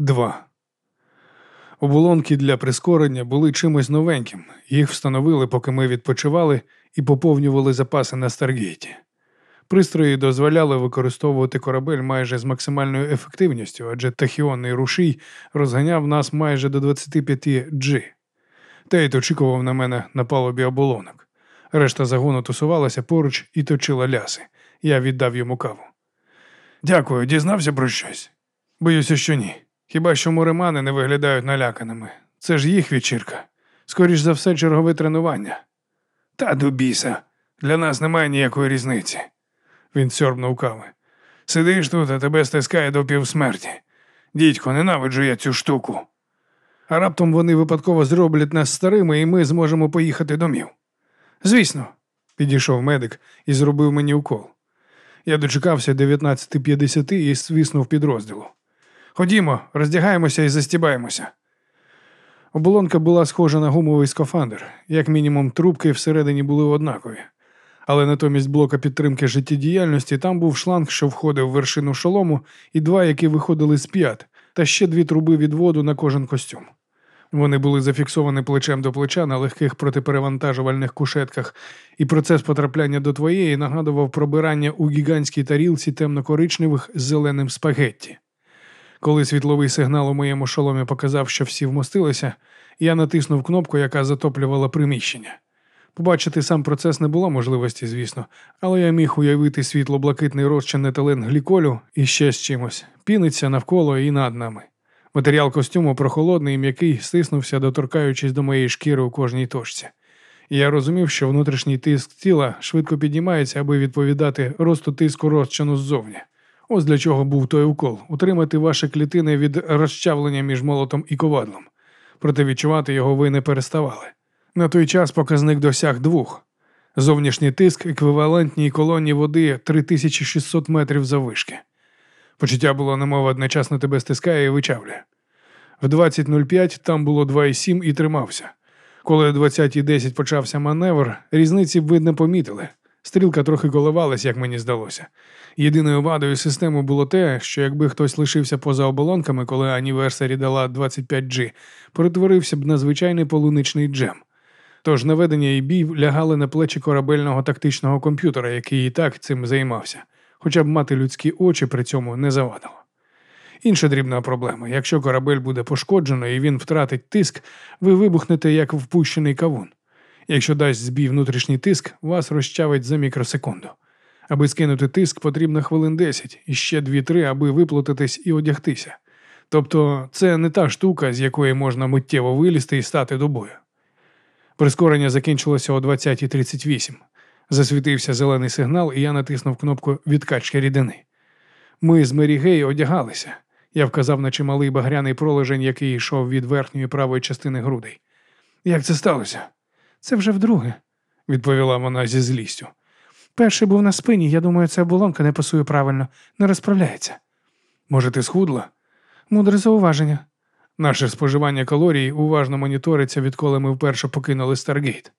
2. Оболонки для прискорення були чимось новеньким. Їх встановили, поки ми відпочивали і поповнювали запаси на Старгейті. Пристрої дозволяли використовувати корабель майже з максимальною ефективністю, адже тахіонний рушій розганяв нас майже до 25 G. Тейт очікував на мене на палубі оболонок. Решта загону тусувалася поруч і точила ляси. Я віддав йому каву. Дякую, дізнався про щось. Боюся, що ні. Хіба що моремани не виглядають наляканими. Це ж їх вечірка. Скоріш за все, чергове тренування. Та до біса. Для нас немає ніякої різниці. Він сьорбнув кави. Сидиш тут, а тебе стискає до півсмерті. Дідько, ненавиджу я цю штуку. А раптом вони випадково зроблять нас старими, і ми зможемо поїхати домів. Звісно, підійшов медик і зробив мені укол. Я дочекався 19.50 і свиснув підрозділу. Ходімо, роздягаємося і застібаємося. Оболонка була схожа на гумовий скафандр, як мінімум, трубки всередині були однакові. Але натомість блока підтримки життєдіяльності там був шланг, що входив в вершину шолому, і два, які виходили з п'ят, та ще дві труби відводу на кожен костюм. Вони були зафіксовані плечем до плеча на легких протиперевантажувальних кушетках, і процес потрапляння до твоєї нагадував пробирання у гігантській тарілці темно-коричневих з зеленим спагетті. Коли світловий сигнал у моєму шоломі показав, що всі вмостилися, я натиснув кнопку, яка затоплювала приміщення. Побачити сам процес не було можливості, звісно, але я міг уявити світло-блакитний розчин етилен гліколю і ще з чимось, піниться навколо і над нами. Матеріал костюму прохолодний і м'який стиснувся, доторкаючись до моєї шкіри у кожній точці. Я розумів, що внутрішній тиск тіла швидко піднімається, аби відповідати росту тиску розчину ззовні. Ось для чого був той укол утримати ваші клітини від розчавлення між молотом і ковадлом. Проте відчувати його ви не переставали. На той час показник досяг двох. Зовнішній тиск еквівалентній колоні води 3600 метрів заввишки. Почуття було, немов одночасно тебе стискає і вичавлює. В 20.05 там було 2,7 і тримався. Коли о 20.10 почався маневр, різниці ви не помітили. Стрілка трохи коливалась, як мені здалося. Єдиною вадою системи було те, що якби хтось лишився поза оболонками, коли аніверсарі дала 25G, перетворився б на звичайний полуничний джем. Тож наведення і бій лягали на плечі корабельного тактичного комп'ютера, який і так цим займався, хоча б мати людські очі при цьому не завадило. Інша дрібна проблема: якщо корабель буде пошкоджено і він втратить тиск, ви вибухнете як впущений кавун. Якщо дасть збій внутрішній тиск, вас розчавить за мікросекунду. Аби скинути тиск, потрібно хвилин 10 і ще 2-3, аби виплатитись і одягтися. Тобто це не та штука, з якої можна миттєво вилізти і стати до бою. Прискорення закінчилося о 20.38. Засвітився зелений сигнал, і я натиснув кнопку відкачки рідини. Ми з Мері Гей одягалися. Я вказав на чималий багряний пролежень, який йшов від верхньої правої частини грудей. Як це сталося? Це вже вдруге, відповіла вона зі злістю. Перший був на спині, я думаю, ця оболонка не пасує правильно, не розправляється. Може, ти схудла? Мудре зауваження. Наше споживання калорій уважно моніториться, відколи ми вперше покинули Старгейт.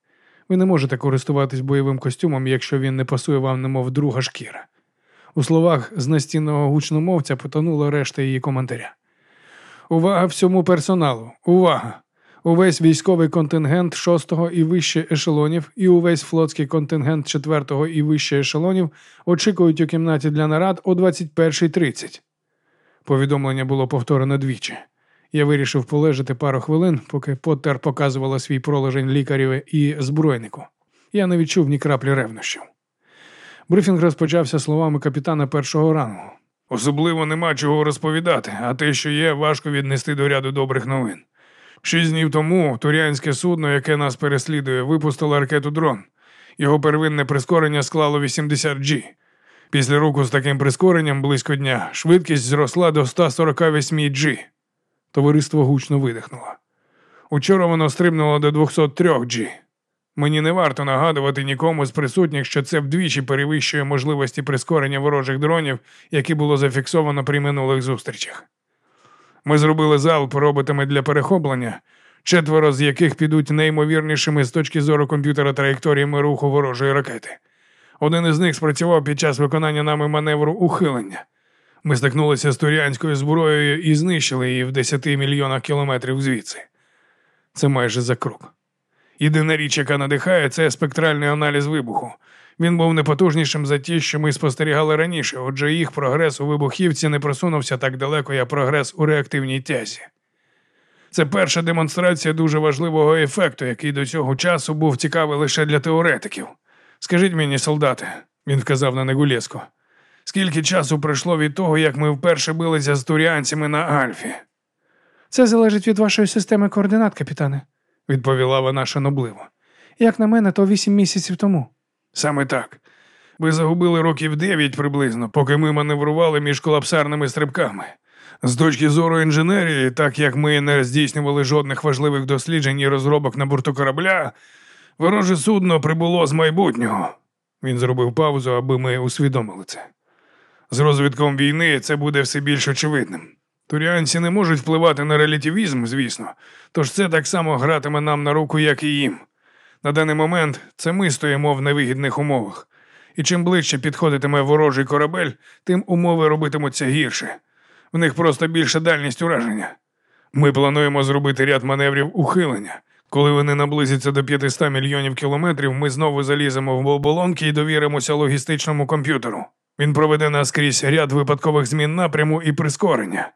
Ви не можете користуватись бойовим костюмом, якщо він не пасує вам, немов друга шкіра. У словах з настінного гучномовця потонула решта її коментаря. Увага всьому персоналу! Увага! Увесь військовий контингент 6-го і вище ешелонів і увесь флотський контингент 4-го і вище ешелонів очікують у кімнаті для нарад о 21.30. Повідомлення було повторено двічі. Я вирішив полежати пару хвилин, поки Поттер показувала свій пролежень лікареві і збройнику. Я не відчув ні краплі ревнощів. Брифінг розпочався словами капітана першого рангу. Особливо нема чого розповідати, а те, що є, важко віднести до ряду добрих новин. Шість днів тому турянське судно, яке нас переслідує, випустило ракету дрон. Його первинне прискорення склало 80 G. Після руку з таким прискоренням близько дня швидкість зросла до 148 G. Товариство гучно видихнуло. Учора воно стрибнуло до 203 G. Мені не варто нагадувати нікому з присутніх, що це вдвічі перевищує можливості прискорення ворожих дронів, які було зафіксовано при минулих зустрічах. Ми зробили залп роботами для перехоплення, четверо з яких підуть неймовірнішими з точки зору комп'ютера траєкторіями руху ворожої ракети. Один із них спрацював під час виконання нами маневру ухилення. Ми стикнулися з туріанською зброєю і знищили її в 10 мільйонах кілометрів звідси. Це майже за крок. Єдина річ, яка надихає, це спектральний аналіз вибуху. Він був непотужнішим за ті, що ми спостерігали раніше, отже, їх прогрес у вибухівці не просунувся так далеко, як прогрес у реактивній тязі. Це перша демонстрація дуже важливого ефекту, який до цього часу був цікавий лише для теоретиків. Скажіть мені, солдати, він вказав на Негулєско, скільки часу пройшло від того, як ми вперше билися з туріанцями на Альфі? Це залежить від вашої системи координат, капітане, відповіла вона шанобливо. Як на мене, то вісім місяців тому. Саме так. Ви загубили років дев'ять приблизно, поки ми маневрували між колапсарними стрибками. З точки зору інженерії, так як ми не здійснювали жодних важливих досліджень і розробок на борту корабля, вороже судно прибуло з майбутнього. Він зробив паузу, аби ми усвідомили це. З розвитком війни це буде все більш очевидним. Туріанці не можуть впливати на релятивізм, звісно, тож це так само гратиме нам на руку, як і їм. На даний момент це ми стоїмо в невигідних умовах, і чим ближче підходитиме ворожий корабель, тим умови робитимуться гірше. В них просто більша дальність ураження. Ми плануємо зробити ряд маневрів ухилення. Коли вони наблизяться до 500 мільйонів кілометрів, ми знову заліземо в оболонки і довіримося логістичному комп'ютеру. Він проведе нас крізь ряд випадкових змін напряму і прискорення.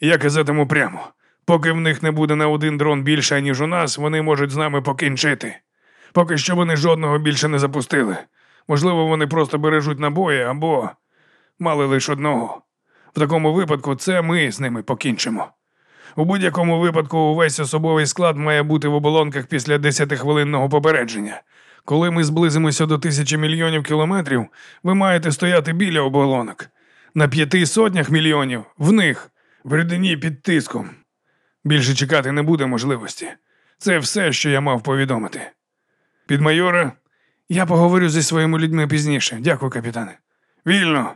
Я казатиму прямо. Поки в них не буде на один дрон більше, ніж у нас, вони можуть з нами покінчити. Поки що вони жодного більше не запустили. Можливо, вони просто бережуть набої або мали лише одного. В такому випадку це ми з ними покінчимо. У будь-якому випадку увесь особовий склад має бути в оболонках після 10-хвилинного попередження. Коли ми зблизимося до тисячі мільйонів кілометрів, ви маєте стояти біля оболонок. На п'яти сотнях мільйонів в них, в рідині під тиском. Більше чекати не буде можливості. Це все, що я мав повідомити. Підмайора, я поговорю зі своїми людьми пізніше. Дякую, капітане. Вільно.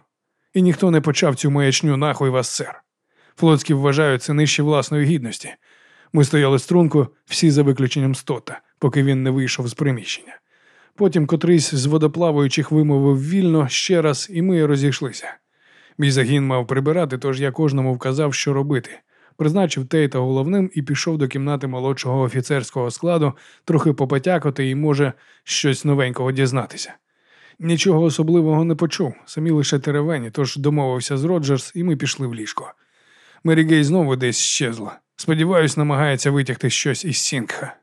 І ніхто не почав цю маячню нахуй вас, сер. Флотські вважають це нижче власної гідності. Ми стояли струнку, всі за виключенням стота, поки він не вийшов з приміщення. Потім котрийсь з водоплаваючих вимовив вільно ще раз, і ми розійшлися. Мій загін мав прибирати, тож я кожному вказав, що робити. Призначив Тейта головним і пішов до кімнати молодшого офіцерського складу, трохи попотякати і, може, щось новенького дізнатися. Нічого особливого не почув, самі лише теревені, тож домовився з Роджерс, і ми пішли в ліжко. Мері Гей знову десь щезла. Сподіваюсь, намагається витягти щось із Сінгха.